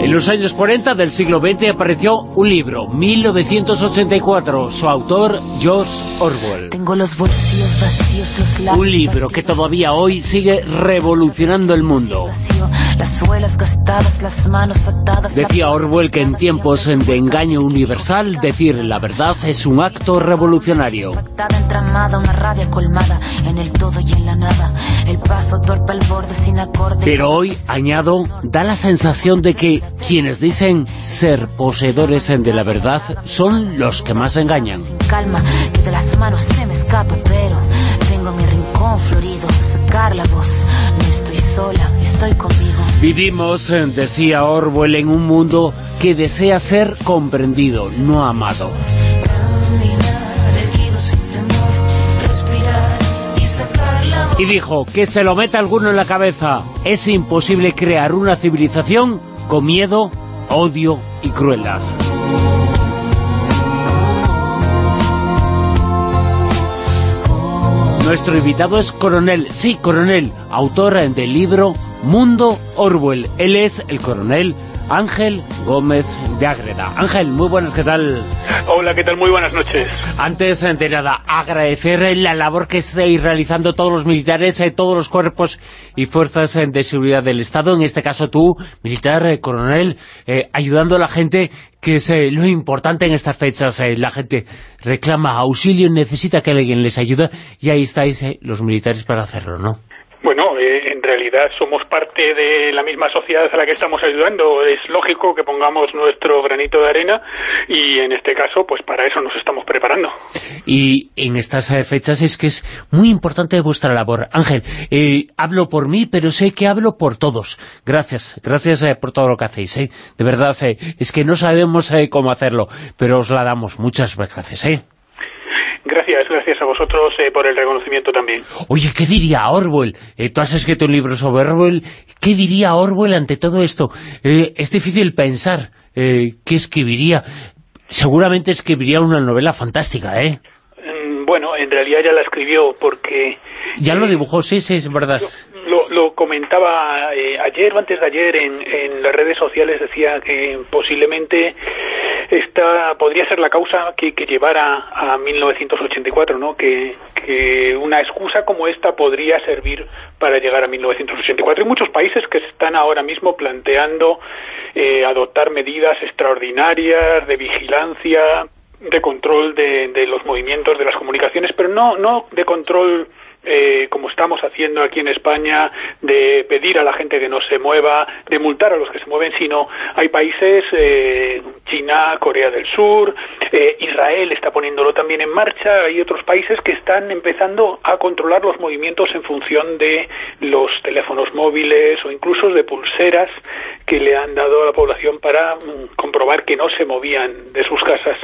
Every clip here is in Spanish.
En los años 40 del siglo XX apareció un libro, 1984, su autor George Orwell. Tengo los bolsillos vacíos, los labios Un libro que todavía hoy sigue revolucionando el mundo. Decía Orwell que en tiempos de engaño universal, decir la verdad es un acto revolucionario. Pero hoy, añado, da la sensación de que quienes dicen ser poseedores de la verdad son los que más engañan. Sin calma, que de las manos se me escapa, pero tengo mi rincón florido. Sacar la voz, no estoy sola, estoy conmigo. Vivimos, eh, decía Orwell, en un mundo que desea ser comprendido, no amado. Y dijo que se lo meta alguno en la cabeza. Es imposible crear una civilización con miedo, odio y crueldad. Nuestro invitado es Coronel, sí, Coronel, autor del libro Mundo Orwell. Él es el Coronel Ángel Gómez de Ágreda. Ángel, muy buenas, ¿qué tal? Hola, ¿qué tal? Muy buenas noches. Antes de nada, agradecer la labor que estáis realizando todos los militares, eh, todos los cuerpos y fuerzas eh, de seguridad del Estado, en este caso tú, militar, eh, coronel, eh, ayudando a la gente, que es eh, lo importante en estas fechas. eh, la gente reclama auxilio, necesita que alguien les ayude, y ahí estáis los militares para hacerlo, ¿no? Bueno, en somos parte de la misma sociedad a la que estamos ayudando. Es lógico que pongamos nuestro granito de arena y en este caso, pues para eso nos estamos preparando. Y en estas eh, fechas es que es muy importante vuestra labor. Ángel, eh, hablo por mí, pero sé que hablo por todos. Gracias, gracias eh, por todo lo que hacéis. eh. De verdad, eh, es que no sabemos cómo hacerlo, pero os la damos. Muchas gracias. ¿eh? Gracias, gracias a vosotros eh, por el reconocimiento también. Oye, ¿qué diría Orwell? Eh, tú has escrito un libro sobre Orwell. ¿Qué diría Orwell ante todo esto? Eh, es difícil pensar eh, qué escribiría. Seguramente escribiría una novela fantástica, ¿eh? Mm, Bueno, en realidad ya la escribió porque Ya lo dibujó, sí, sí, es verdad. Lo, lo comentaba eh, ayer o antes de ayer en, en las redes sociales, decía que posiblemente esta podría ser la causa que, que llevara a 1984, ¿no? Que, una excusa como esta podría servir para llegar a 1984. Hay muchos países que están ahora mismo planteando eh, adoptar medidas extraordinarias de vigilancia, de control de, de los movimientos de las comunicaciones, pero no, no de control eh, como estamos haciendo aquí en España, de pedir a la gente que no se mueva, de multar a los que se mueven, sino hay países, eh, China, Corea del Sur, eh, Israel está poniéndolo también en marcha, hay otros países que están empezando a controlar los movimientos en función de los teléfonos móviles o incluso de pulseras que le han dado a la población para mm, comprobar que no se movían de sus casas.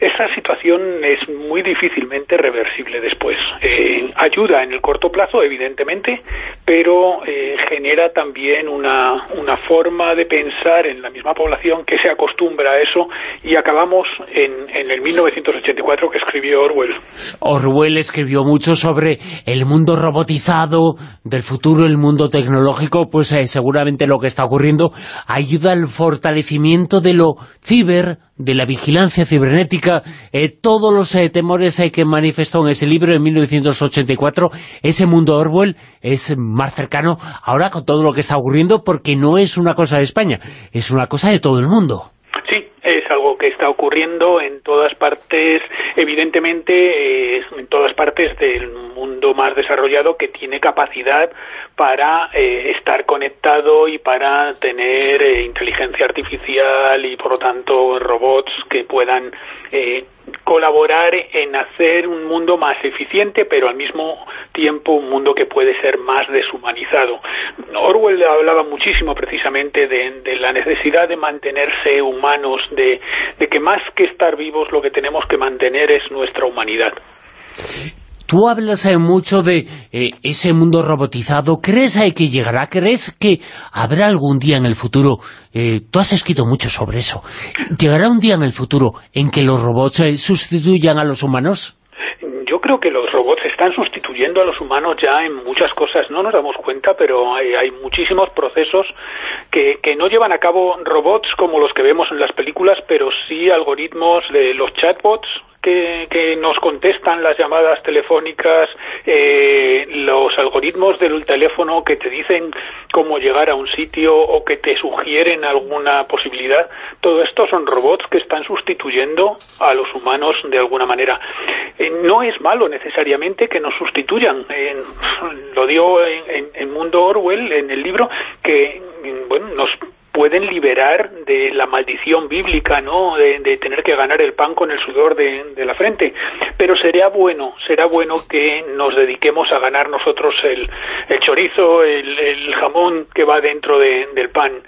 Esa situación es muy difícilmente reversible después. Eh, ayuda en el corto plazo, evidentemente, pero eh, genera también una, una forma de pensar en la misma población que se acostumbra a eso y acabamos en, en el 1984 que escribió Orwell. Orwell escribió mucho sobre el mundo robotizado del futuro, el mundo tecnológico, pues eh, seguramente lo que está ocurriendo ayuda al fortalecimiento de lo ciber, de la vigilancia cibernética, eh, todos los eh, temores eh, que manifestó en ese libro en 1984, ese mundo Orwell es más cercano ahora con todo lo que está ocurriendo porque no es una cosa de España, es una cosa de todo el mundo. Sí, es algo que está ocurriendo en todas partes, evidentemente en todas partes del mundo más desarrollado que tiene capacidad para eh, estar conectado y para tener eh, inteligencia artificial y por lo tanto robots que puedan eh, colaborar en hacer un mundo más eficiente, pero al mismo tiempo un mundo que puede ser más deshumanizado. Orwell hablaba muchísimo precisamente de, de la necesidad de mantenerse humanos, de, de, que más que estar vivos lo que tenemos que mantener es nuestra humanidad. Tú hablas eh, mucho de eh, ese mundo robotizado. ¿Crees eh, que llegará? ¿Crees que habrá algún día en el futuro? tú has escrito mucho sobre eso. ¿Llegará un día en el futuro en que los robots sustituyan a los humanos? Yo creo que los robots están sustituyendo a los humanos ya en muchas cosas. No nos damos cuenta, pero hay, hay muchísimos procesos que, que, no llevan a cabo robots como los que vemos en las películas, pero sí algoritmos de los chatbots que, nos contestan las llamadas telefónicas, eh, los algoritmos del teléfono que te dicen cómo llegar a un sitio o que te sugieren alguna posibilidad, todo esto son robots que están sustituyendo a los humanos de alguna manera. Eh, no es malo necesariamente que nos sustituyan. lo dio en, en Mundo Orwell, en el libro, que bueno, nos pueden liberar de la maldición bíblica, ¿no? De, tener que ganar el pan con el sudor de, la frente. Pero sería bueno, será bueno que nos dediquemos a ganar nosotros el, chorizo, el, jamón que va dentro del pan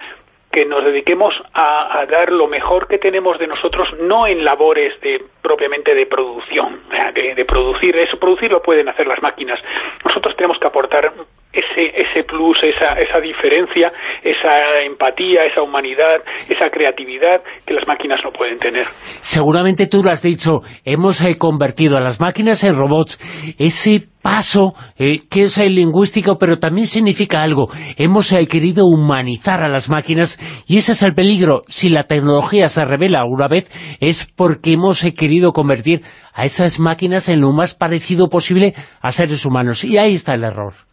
que nos dediquemos a, dar lo mejor que tenemos de nosotros, no en labores de propiamente de producción, de, de producir, eso producir lo pueden hacer las máquinas. Nosotros tenemos que aportar ese, ese plus, esa, esa diferencia, esa empatía, esa humanidad, esa creatividad que las máquinas no pueden tener. Seguramente tú lo has dicho, hemos eh, convertido a las máquinas en robots. Ese paso eh, que es el lingüístico, pero también significa algo. Hemos eh, querido humanizar a las máquinas y ese es el peligro. Si la tecnología se revela una vez, es porque hemos querido convertir a esas máquinas en lo más parecido posible a seres humanos. Y ahí está el error.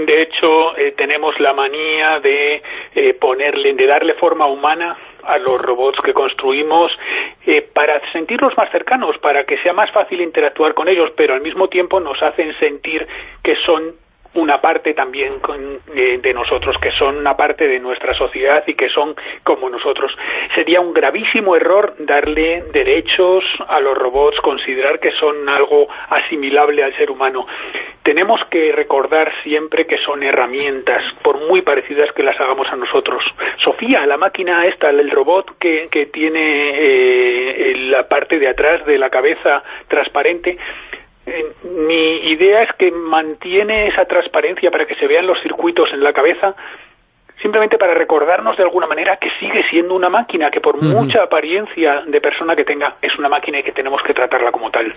Eh, de hecho eh, tenemos la manía de eh, ponerle, de darle forma humana a los robots que construimos para sentirlos más cercanos, para que sea más fácil interactuar con ellos, pero al mismo tiempo nos hacen sentir que son una parte también de, nosotros, que son una parte de nuestra sociedad y que son como nosotros. Sería un gravísimo error darle derechos a los robots, considerar que son algo asimilable al ser humano. Tenemos que recordar siempre que son herramientas, por muy parecidas que las hagamos a nosotros. Sofía, la máquina esta, el robot que, que tiene eh, la parte de atrás de la cabeza transparente, mi idea es que mantiene esa transparencia para que se vean los circuitos en la cabeza simplemente para recordarnos de alguna manera que sigue siendo una máquina, que por mucha apariencia de persona que tenga, es una máquina y que tenemos que tratarla como tal.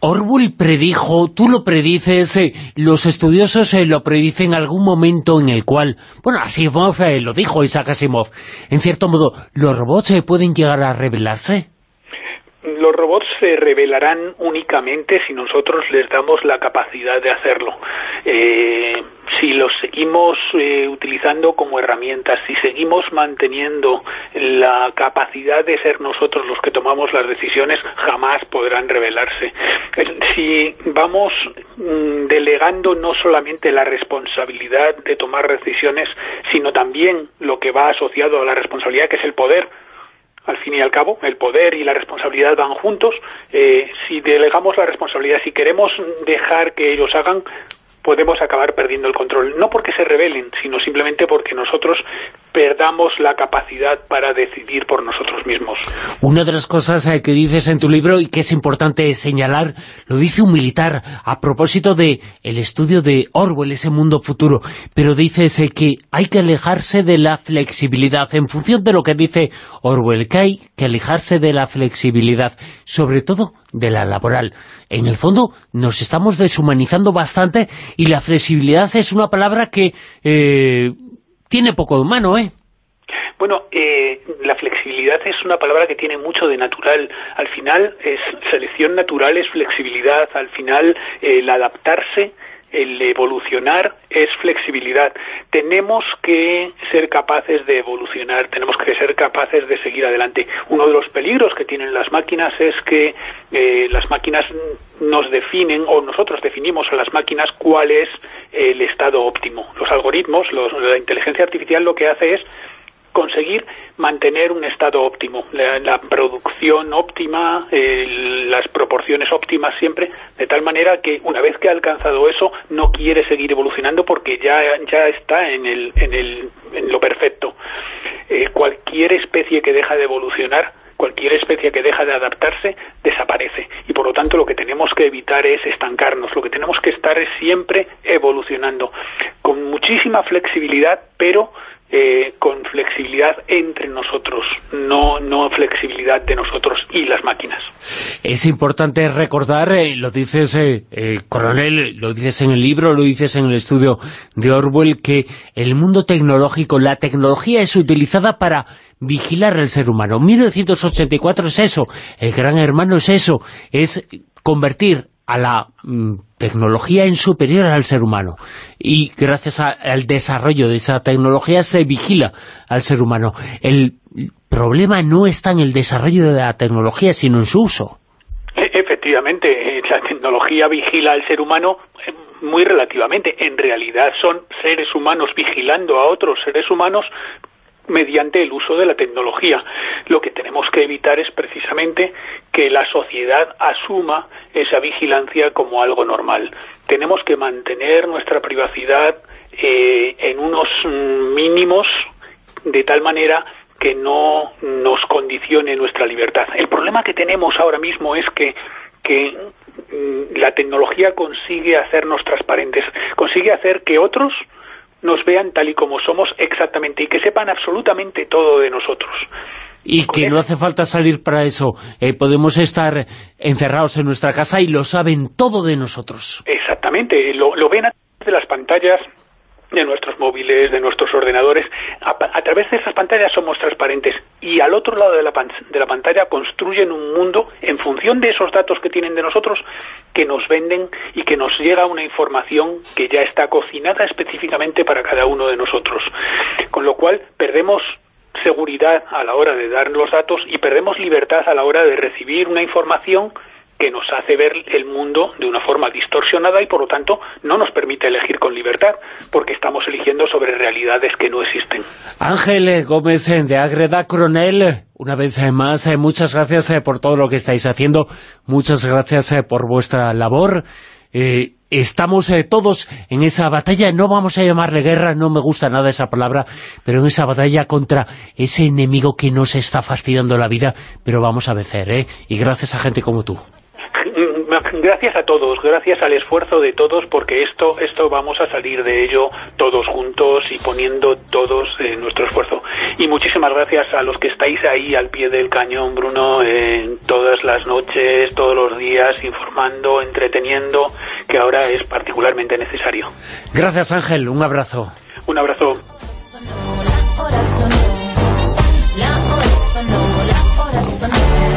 Orwell predijo, tú lo predices, eh, los estudiosos eh, lo predicen en algún momento en el cual, bueno, Asimov eh, lo dijo Isaac Asimov, en cierto modo, ¿los robots pueden llegar a rebelarse? los robots se revelarán únicamente si nosotros les damos la capacidad de hacerlo. Eh, seguimos eh, utilizando como herramientas, si seguimos manteniendo la capacidad de ser nosotros los que tomamos las decisiones, jamás podrán revelarse. Si vamos mm, delegando no solamente la responsabilidad de tomar decisiones, sino también lo que va asociado a la responsabilidad, que es el poder, al fin y al cabo, el poder y la responsabilidad van juntos. Eh, si delegamos la responsabilidad, si queremos dejar que ellos hagan, podemos acabar perdiendo el control. No porque se rebelen, sino simplemente porque nosotros perdamos la capacidad para decidir por nosotros mismos. Una de las cosas eh, que dices en tu libro y que es importante señalar, lo dice un militar a propósito de el estudio de Orwell, ese mundo futuro, pero dices eh, que hay que alejarse de la flexibilidad, en función de lo que dice Orwell, que hay que alejarse de la flexibilidad, sobre todo de la laboral. En el fondo nos estamos deshumanizando bastante y la flexibilidad es una palabra que eh, tiene poco humano, ¿eh? Bueno, eh, la flexibilidad es una palabra que tiene mucho de natural. Al final, es selección natural es flexibilidad. Al final, el adaptarse el evolucionar es flexibilidad. Tenemos que ser capaces de evolucionar, tenemos que ser capaces de seguir adelante. Uno de los peligros que tienen las máquinas es que eh, las máquinas nos definen, o nosotros definimos a las máquinas cuál es el estado óptimo. Los algoritmos, la inteligencia artificial lo que hace es conseguir mantener un estado óptimo, la, producción óptima, las proporciones óptimas siempre, de tal manera que una vez que ha alcanzado eso, no quiere seguir evolucionando porque ya, ya está en, el, en, el, en lo perfecto. Eh, cualquier especie que deja de evolucionar cualquier especie que deja de adaptarse desaparece. Y por lo tanto lo que tenemos que evitar es estancarnos, lo que tenemos que estar es siempre evolucionando con muchísima flexibilidad pero eh, con flexibilidad entre nosotros, no, no flexibilidad de nosotros y las máquinas. Es importante recordar, eh, lo dices, eh, coronel, lo dices en el libro, lo dices en el estudio de Orwell, que el mundo tecnológico, la tecnología es utilizada para vigilar al ser humano. 1984 es eso, el gran hermano es eso, es convertir a la mm, tecnología en superior al ser humano. Y gracias al desarrollo de esa tecnología se vigila al ser humano. El problema no está en el desarrollo de la tecnología, sino en su uso. E, efectivamente, eh, la tecnología vigila al ser humano eh, muy relativamente. En realidad son seres humanos vigilando a otros seres humanos mediante el uso de la tecnología. Lo que tenemos que evitar es precisamente que la sociedad asuma esa vigilancia como algo normal. Tenemos que mantener nuestra privacidad eh, en unos mínimos de tal manera que no nos condicione nuestra libertad. El problema que tenemos ahora mismo es que, que mm, la tecnología consigue hacernos transparentes, consigue hacer que otros nos vean tal y como somos exactamente y que sepan absolutamente todo de nosotros. Y que no hace falta salir para eso. Eh, podemos estar encerrados en nuestra casa y lo saben todo de nosotros. Exactamente. Lo, lo ven a través de las pantallas de nuestros móviles, de nuestros ordenadores. A, través de esas pantallas somos transparentes y al otro lado de la, de la pantalla construyen un mundo en función de esos datos que tienen de nosotros que nos venden y que nos llega una información que ya está cocinada específicamente para cada uno de nosotros. Con lo cual perdemos seguridad a la hora de dar los datos y perdemos libertad a la hora de recibir una información que nos hace ver el mundo de una forma distorsionada y por lo tanto no nos permite elegir con libertad porque estamos eligiendo sobre realidades que no existen. Ángel Gómez de Agreda Coronel, una vez más, eh, muchas gracias eh, por todo lo que estáis haciendo, muchas gracias eh, por vuestra labor. estamos todos en esa batalla, no vamos a llamarle guerra, no me gusta nada esa palabra, pero en esa batalla contra ese enemigo que nos está fastidiando la vida, pero vamos a vencer, ¿eh? Y gracias a gente como tú gracias a todos, gracias al esfuerzo de todos, porque esto, esto vamos a salir de ello todos juntos y poniendo todos eh, nuestro esfuerzo. Y muchísimas gracias a los que estáis ahí al pie del cañón, Bruno, en todas las noches, todos los días, informando, entreteniendo, que ahora es particularmente necesario. Gracias, Ángel. Un abrazo. Un abrazo.